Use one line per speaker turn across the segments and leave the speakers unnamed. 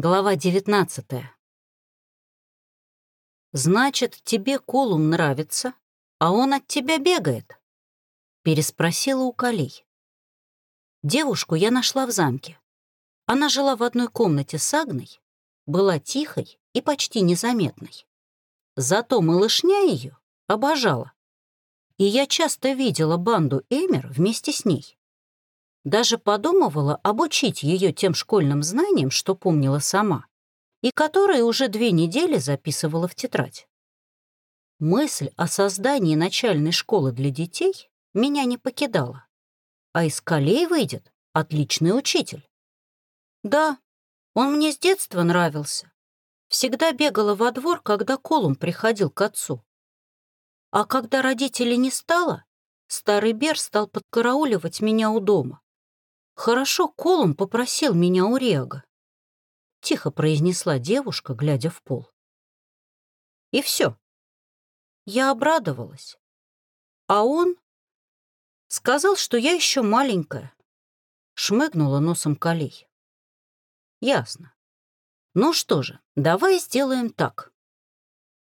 Глава 19 «Значит, тебе Колум нравится, а он от тебя бегает?» — переспросила у Калей. Девушку я нашла в замке. Она жила в одной комнате с Агной, была тихой и почти незаметной. Зато малышня ее обожала. И я часто видела банду Эмер вместе с ней. Даже подумывала обучить ее тем школьным знаниям, что помнила сама, и которые уже две недели записывала в тетрадь. Мысль о создании начальной школы для детей меня не покидала. А из колей выйдет отличный учитель. Да, он мне с детства нравился. Всегда бегала во двор, когда Колум приходил к отцу. А когда родителей не стало, старый Бер стал подкарауливать меня у дома. «Хорошо, Колум попросил меня у Рега», — тихо произнесла девушка, глядя в пол. И все. Я обрадовалась. А он сказал, что я еще маленькая. Шмыгнула носом колей. Ясно. Ну что же, давай сделаем так.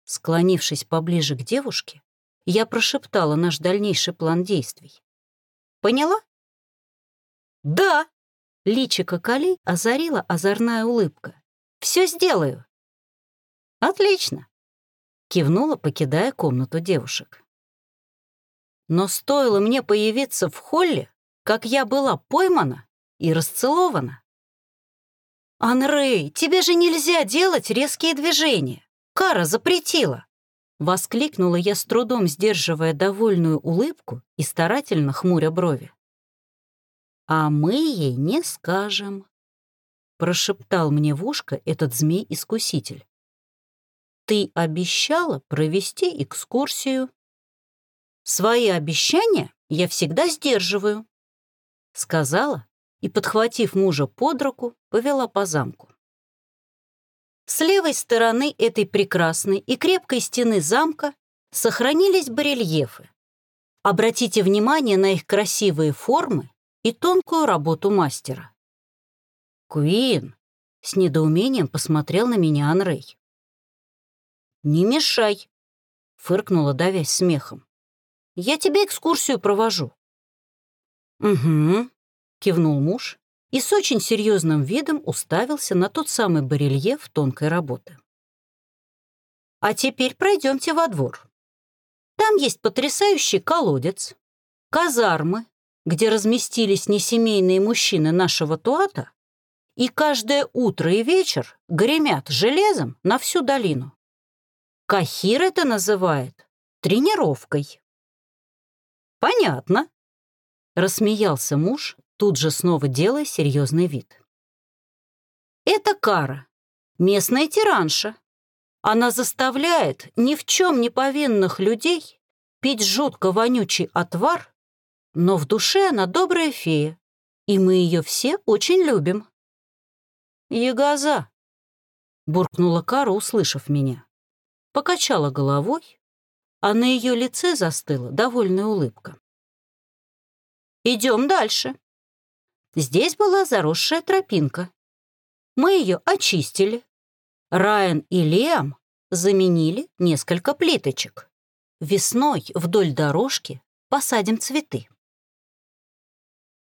Склонившись поближе к девушке, я прошептала наш дальнейший план действий. Поняла? «Да!» — личико Кали озарила озорная улыбка. «Все сделаю!» «Отлично!» — кивнула, покидая комнату девушек. Но стоило мне появиться в холле, как я была поймана и расцелована. «Анрей, тебе же нельзя делать резкие движения! Кара запретила!» Воскликнула я с трудом, сдерживая довольную улыбку и старательно хмуря брови. «А мы ей не скажем», — прошептал мне в ушко этот змей-искуситель. «Ты обещала провести экскурсию». «Свои обещания я всегда сдерживаю», — сказала и, подхватив мужа под руку, повела по замку. С левой стороны этой прекрасной и крепкой стены замка сохранились барельефы. Обратите внимание на их красивые формы и тонкую работу мастера. «Куин!» — с недоумением посмотрел на меня Анрей. «Не мешай!» — фыркнула, давясь смехом. «Я тебе экскурсию провожу». «Угу», — кивнул муж и с очень серьезным видом уставился на тот самый барельеф тонкой работы. «А теперь пройдемте во двор. Там есть потрясающий колодец, казармы где разместились несемейные мужчины нашего туата, и каждое утро и вечер гремят железом на всю долину. Кахир это называет тренировкой. «Понятно», — рассмеялся муж, тут же снова делая серьезный вид. «Это Кара, местная тиранша. Она заставляет ни в чем не повинных людей пить жутко вонючий отвар но в душе она добрая фея, и мы ее все очень любим». «Ягоза!» — буркнула Кара, услышав меня. Покачала головой, а на ее лице застыла довольная улыбка. «Идем дальше. Здесь была заросшая тропинка. Мы ее очистили. Райан и Лиам заменили несколько плиточек. Весной вдоль дорожки посадим цветы.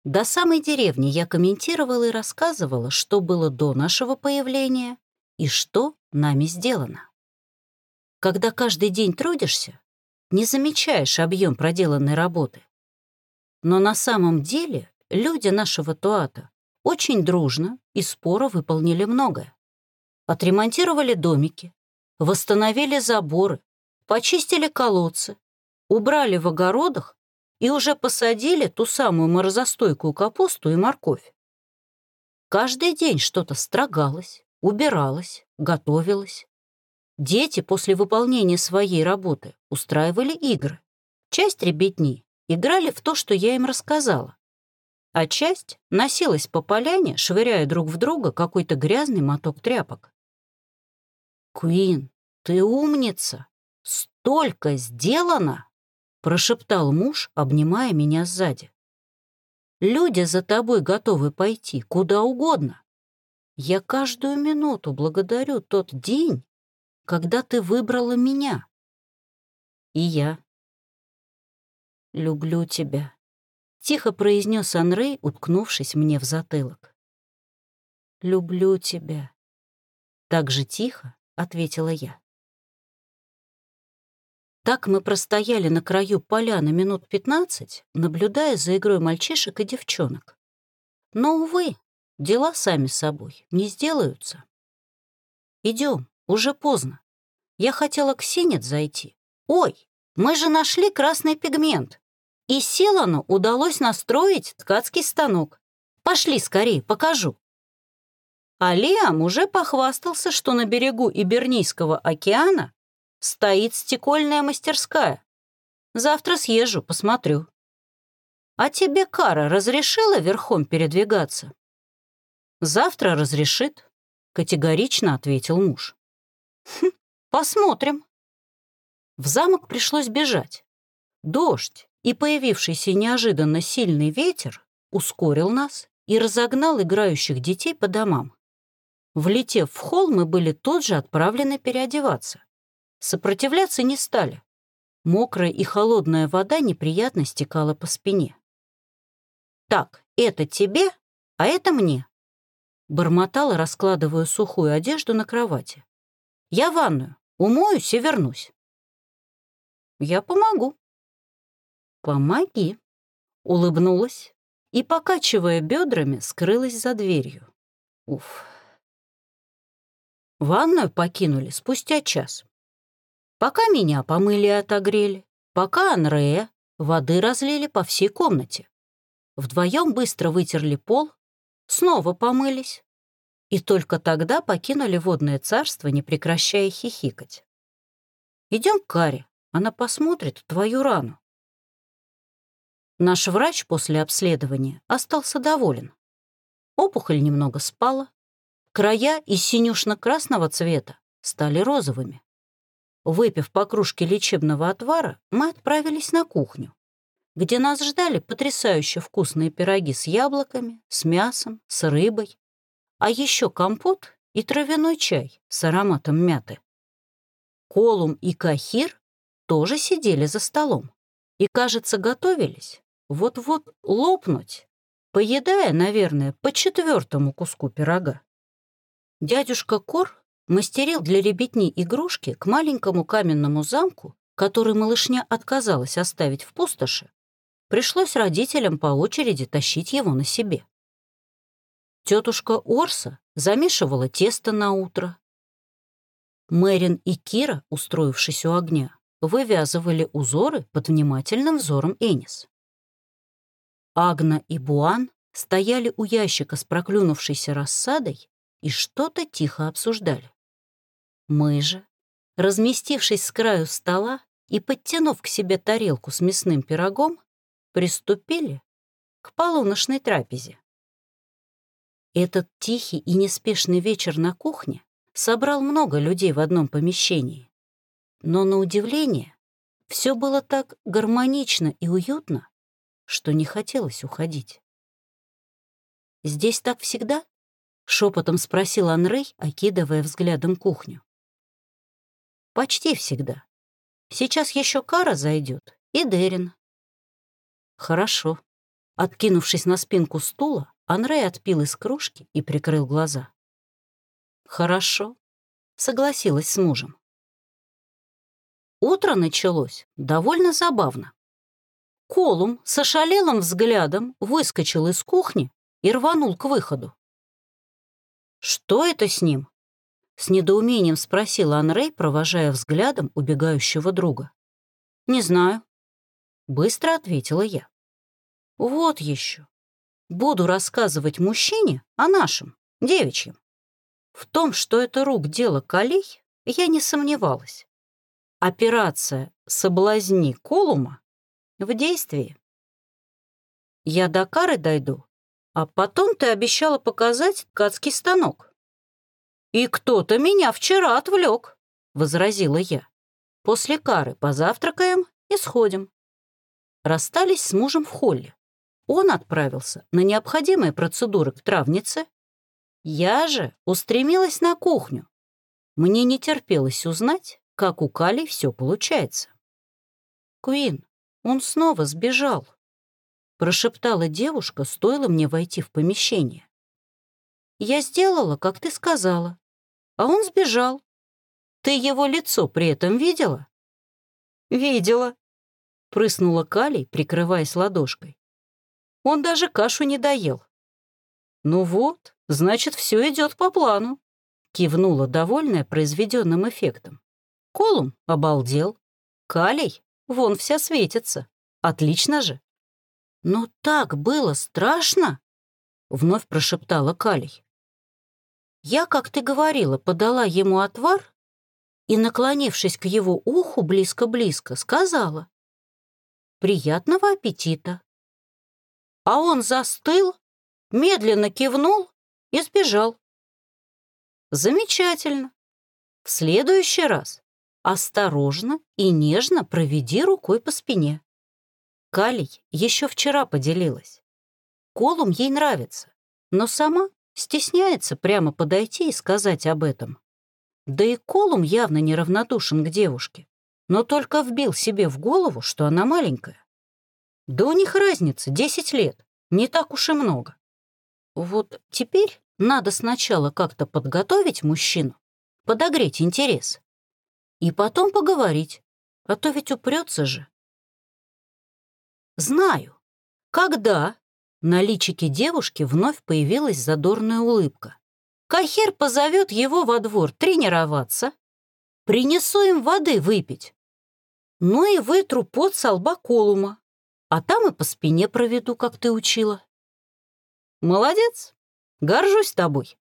До самой деревни я комментировала и рассказывала, что было до нашего появления и что нами сделано. Когда каждый день трудишься, не замечаешь объем проделанной работы. Но на самом деле люди нашего Туата очень дружно и споро выполнили многое. Отремонтировали домики, восстановили заборы, почистили колодцы, убрали в огородах и уже посадили ту самую морозостойкую капусту и морковь. Каждый день что-то строгалось, убиралось, готовилось. Дети после выполнения своей работы устраивали игры. Часть ребятни играли в то, что я им рассказала, а часть носилась по поляне, швыряя друг в друга какой-то грязный моток тряпок. «Куин, ты умница! Столько сделано!» Прошептал муж, обнимая меня сзади. «Люди за тобой готовы пойти куда угодно. Я каждую минуту благодарю тот день, когда ты выбрала меня. И я. Люблю тебя, — тихо произнес Анрей, уткнувшись мне в затылок. Люблю тебя. Так же тихо, — ответила я. Так мы простояли на краю поля на минут пятнадцать, наблюдая за игрой мальчишек и девчонок. Но, увы, Дела сами собой не сделаются. Идем, уже поздно. Я хотела к Синет зайти. Ой, мы же нашли красный пигмент. И Силану удалось настроить ткацкий станок. Пошли скорее, покажу. А Лиам уже похвастался, что на берегу Ибернийского океана стоит стекольная мастерская. Завтра съезжу, посмотрю. А тебе Кара разрешила верхом передвигаться? «Завтра разрешит», — категорично ответил муж. «Хм, посмотрим». В замок пришлось бежать. Дождь и появившийся неожиданно сильный ветер ускорил нас и разогнал играющих детей по домам. Влетев в холл, мы были тут же отправлены переодеваться. Сопротивляться не стали. Мокрая и холодная вода неприятно стекала по спине. «Так, это тебе, а это мне», Бормотала, раскладывая сухую одежду на кровати. «Я ванную, умоюсь и вернусь». «Я помогу». «Помоги», — улыбнулась и, покачивая бедрами, скрылась за дверью. Уф. Ванную покинули спустя час. Пока меня помыли и отогрели, пока Анрея воды разлили по всей комнате. Вдвоем быстро вытерли пол снова помылись и только тогда покинули водное царство, не прекращая хихикать. «Идем к Каре, она посмотрит твою рану». Наш врач после обследования остался доволен. Опухоль немного спала, края из синюшно-красного цвета стали розовыми. Выпив по кружке лечебного отвара, мы отправились на кухню где нас ждали потрясающе вкусные пироги с яблоками, с мясом, с рыбой, а еще компот и травяной чай с ароматом мяты. Колум и Кахир тоже сидели за столом и, кажется, готовились вот-вот лопнуть, поедая, наверное, по четвертому куску пирога. Дядюшка Кор мастерил для ребятни игрушки к маленькому каменному замку, который малышня отказалась оставить в пустоши, Пришлось родителям по очереди тащить его на себе. Тетушка Орса замешивала тесто на утро. Мэрин и Кира, устроившись у огня, вывязывали узоры под внимательным взором Энис. Агна и Буан стояли у ящика с проклюнувшейся рассадой и что-то тихо обсуждали. Мы же, разместившись с краю стола и подтянув к себе тарелку с мясным пирогом, приступили к полуночной трапезе. Этот тихий и неспешный вечер на кухне собрал много людей в одном помещении. Но, на удивление, все было так гармонично и уютно, что не хотелось уходить. «Здесь так всегда?» — шепотом спросил Анрей, окидывая взглядом кухню. «Почти всегда. Сейчас еще Кара зайдет и Дерин. «Хорошо». Откинувшись на спинку стула, Анрей отпил из кружки и прикрыл глаза. «Хорошо», — согласилась с мужем. Утро началось довольно забавно. Колум с ошалелым взглядом выскочил из кухни и рванул к выходу. «Что это с ним?» — с недоумением спросил Анрей, провожая взглядом убегающего друга. «Не знаю», — быстро ответила я. Вот еще. Буду рассказывать мужчине о нашем, девичьем. В том, что это рук дело колей, я не сомневалась. Операция «Соблазни Колума» в действии. Я до кары дойду, а потом ты обещала показать ткацкий станок. «И кто-то меня вчера отвлек», — возразила я. «После кары позавтракаем и сходим». Расстались с мужем в холле. Он отправился на необходимые процедуры к травнице. Я же устремилась на кухню. Мне не терпелось узнать, как у Кали все получается. «Куин, он снова сбежал», — прошептала девушка, стоило мне войти в помещение. «Я сделала, как ты сказала, а он сбежал. Ты его лицо при этом видела?» «Видела», — прыснула Калий, прикрываясь ладошкой. «Он даже кашу не доел». «Ну вот, значит, все идет по плану», — кивнула, довольная произведенным эффектом. Колум обалдел. Калий вон вся светится. Отлично же. «Но так было страшно!» — вновь прошептала Калий. Я, как ты говорила, подала ему отвар и, наклонившись к его уху близко-близко, сказала «Приятного аппетита». А он застыл, медленно кивнул и сбежал. Замечательно. В следующий раз осторожно и нежно проведи рукой по спине. Калий еще вчера поделилась. Колум ей нравится, но сама стесняется прямо подойти и сказать об этом. Да и Колум явно неравнодушен к девушке, но только вбил себе в голову, что она маленькая. Да у них разница 10 лет, не так уж и много. Вот теперь надо сначала как-то подготовить мужчину, подогреть интерес, и потом поговорить, а то ведь упрется же. Знаю, когда на личике девушки вновь появилась задорная улыбка. Кахер позовет его во двор тренироваться. Принесу им воды выпить. Ну и вытру пот со Колума. А там и по спине проведу, как ты учила. Молодец, горжусь тобой.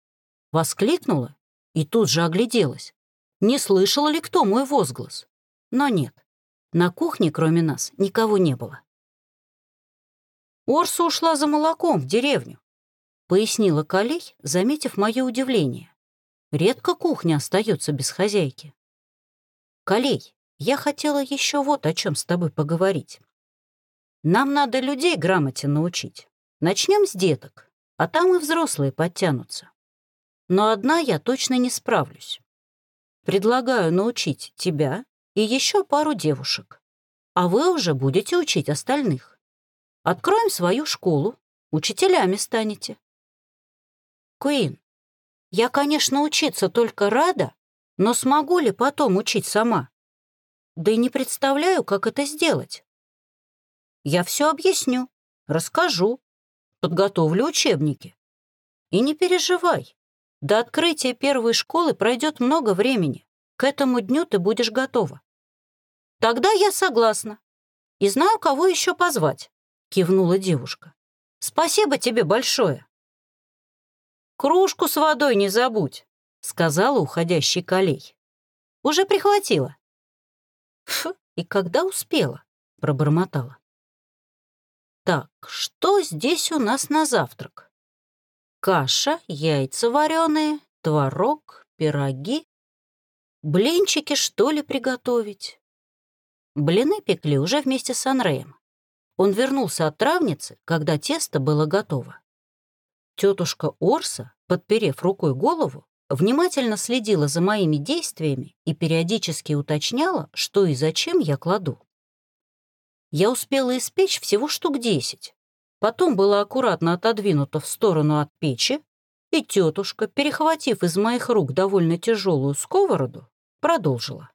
Воскликнула и тут же огляделась. Не слышала ли кто мой возглас? Но нет, на кухне кроме нас никого не было. Орса ушла за молоком в деревню, пояснила Калей, заметив мое удивление. Редко кухня остается без хозяйки. Калей, я хотела еще вот о чем с тобой поговорить. Нам надо людей грамоте научить. Начнем с деток, а там и взрослые подтянутся. Но одна я точно не справлюсь. Предлагаю научить тебя и еще пару девушек, а вы уже будете учить остальных. Откроем свою школу, учителями станете. Куин, я, конечно, учиться только рада, но смогу ли потом учить сама? Да и не представляю, как это сделать. Я все объясню, расскажу, подготовлю учебники. И не переживай, до открытия первой школы пройдет много времени. К этому дню ты будешь готова. Тогда я согласна. И знаю, кого еще позвать. — кивнула девушка. «Спасибо тебе большое». «Кружку с водой не забудь», — сказала уходящий колей. «Уже прихватила». «Фу, и когда успела?» — пробормотала. «Так, что здесь у нас на завтрак? Каша, яйца вареные, творог, пироги. Блинчики, что ли, приготовить?» Блины пекли уже вместе с Анреем. Он вернулся от травницы, когда тесто было готово. Тетушка Орса, подперев рукой голову, внимательно следила за моими действиями и периодически уточняла, что и зачем я кладу. Я успела испечь всего штук десять. Потом была аккуратно отодвинута в сторону от печи, и тетушка, перехватив из моих рук довольно тяжелую сковороду, продолжила.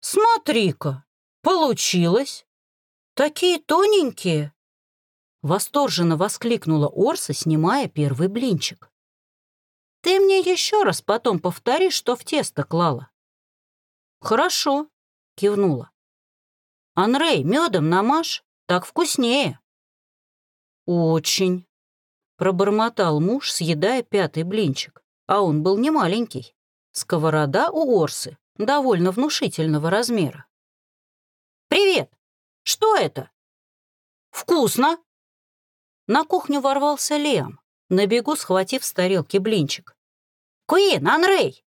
«Смотри-ка, получилось! Такие тоненькие!» Восторженно воскликнула Орса, снимая первый блинчик. «Ты мне еще раз потом повтори, что в тесто клала». «Хорошо», — кивнула. «Анрей, медом намажь, так вкуснее». «Очень», — пробормотал муж, съедая пятый блинчик, а он был не маленький. Сковорода у Орсы довольно внушительного размера. «Привет!» Что это?» «Вкусно!» На кухню ворвался Лиам, на бегу схватив с тарелки блинчик. «Куин, Анрей,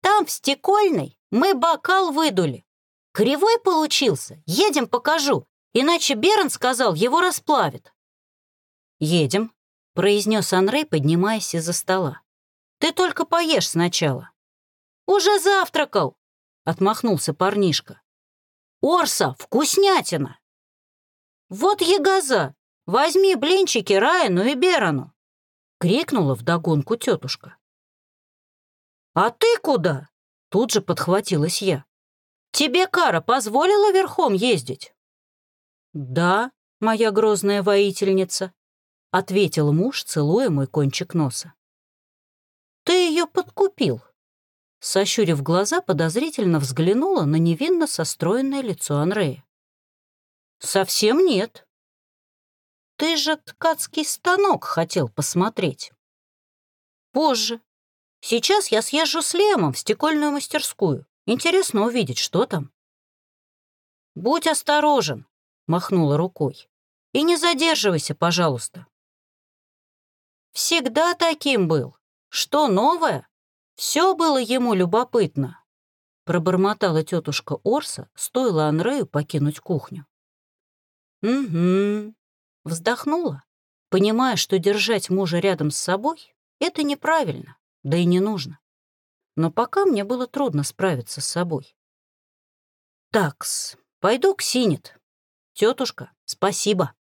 там в стекольной мы бокал выдули. Кривой получился, едем покажу, иначе Берн сказал, его расплавит». «Едем», — произнес Анрей, поднимаясь из-за стола. «Ты только поешь сначала». «Уже завтракал!» — отмахнулся парнишка. «Орса, вкуснятина!» «Вот ягоза! Возьми блинчики Райану и Берану!» — крикнула вдогонку тетушка. «А ты куда?» — тут же подхватилась я. «Тебе Кара позволила верхом ездить?» «Да, моя грозная воительница», — ответил муж, целуя мой кончик носа. «Ты ее подкупил», — сощурив глаза, подозрительно взглянула на невинно состроенное лицо Анрея. «Совсем нет. Ты же ткацкий станок хотел посмотреть». «Позже. Сейчас я съезжу с Лемом в стекольную мастерскую. Интересно увидеть, что там». «Будь осторожен», — махнула рукой. «И не задерживайся, пожалуйста». Всегда таким был. Что новое? Все было ему любопытно. Пробормотала тетушка Орса, стоило Анрею покинуть кухню. «Угу», вздохнула, понимая, что держать мужа рядом с собой — это неправильно, да и не нужно. Но пока мне было трудно справиться с собой. «Такс, пойду к Синет. Тетушка, спасибо».